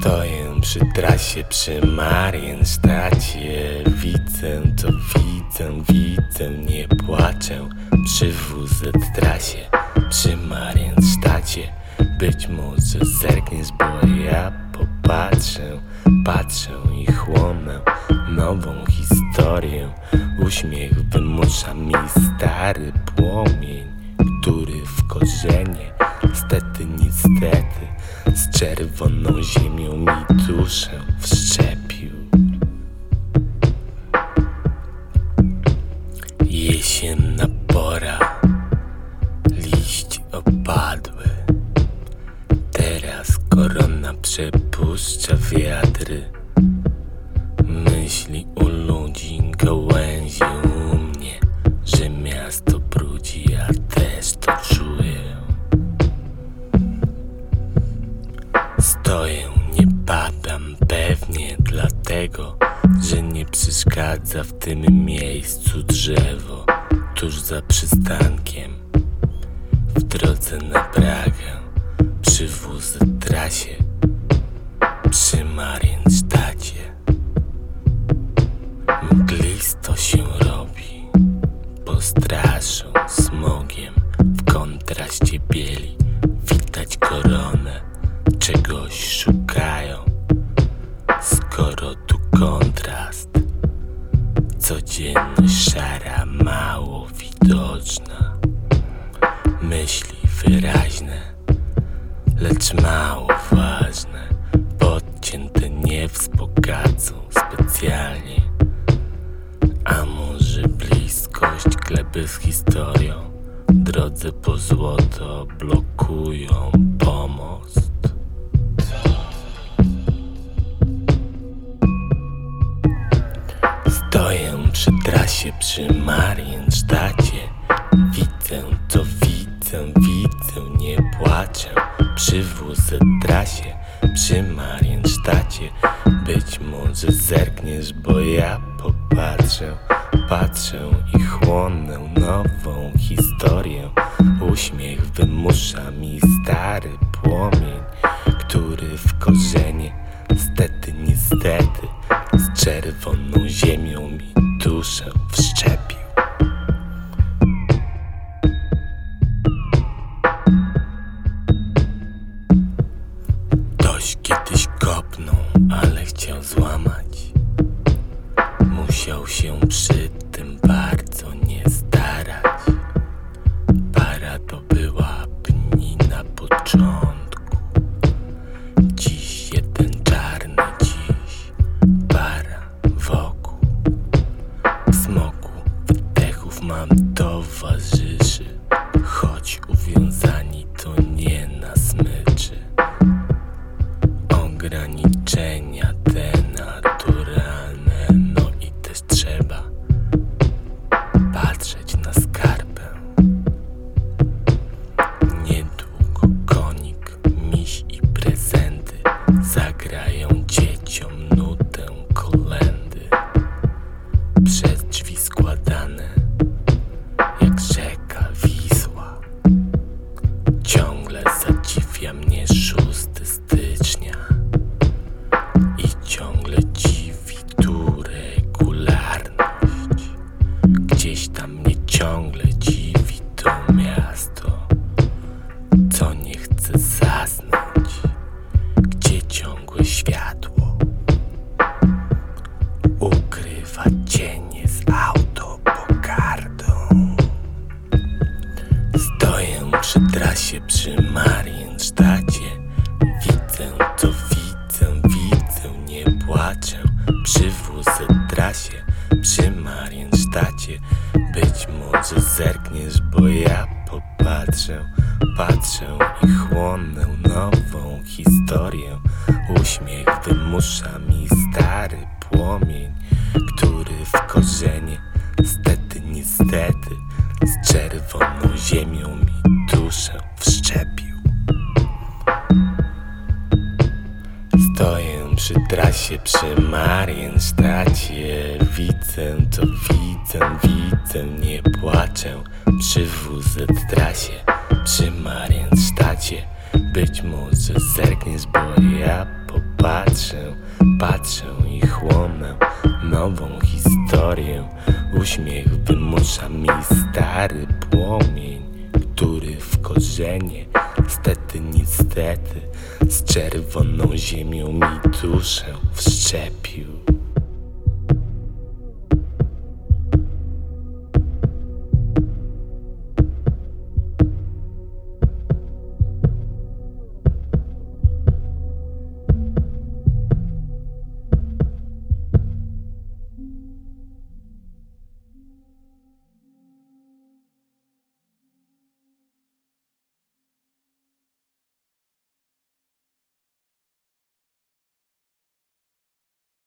Stoję przy trasie, przy Marienstacie Widzę to widzę, widzę, nie płaczę. Przy WZ trasie, przy Marienstacie Być może zerkniesz, bo ja popatrzę Patrzę i chłonę nową historię. Uśmiech wymusza mi stary płomień Który w korzenie, stety, niestety Z czerwoną ziemią mi duszę wszczepił. Jesienna pora Liść opadły. Teraz korona przepuszcza wiatry Że nie przeszkadza w tym miejscu drzewo Tuż za przystankiem. W drodze na Pragę Przy wóz trasie Przy Marienstadzie Mglisto się robi Postraszą smogiem. W kontraście bieli Widać koronę widoczna Myśli wyraźne Lecz mało ważne Podcięte nie wzbogacą specjalnie A może bliskość gleby z historią Drodze po złoto blokują pomost. Stoję przy trasie przy Marienstadzie płaczę Przy WZ trasie przy Marienstadzie Być może zerkniesz, bo ja popatrzę Patrzę i chłonę nową historię. Uśmiech wymusza mi na zadziwia mnie 6 stycznia i ciągle dziwi tu regularność. Gdzieś tam mnie ciągle dziwi to miasto, co nie chce zasnąć, gdzie ciągłe światło ukrywa cienie z autopogardą. Stoję przy trasie przy Marienstadzie płaczę Przy WZ trasie przy Marienstadzie Być może zerkniesz, bo ja popatrzę Patrzę i chłonę nową historię. Uśmiech wymusza mi stary płomień Który w korzenie, stety, niestety Z czerwoną ziemią mi duszę trasie przy Marienstadzie Widzę to widzę, widzę, nie płaczę. Przy WZ trasie przy Marienstadzie Być może zerkniesz, bo ja po patrzę, patrzę i chłonę nową historię. Uśmiech wymusza mi stary płomień, który w korzenie, stety, niestety, z czerwoną ziemią mi duszę wszczepił.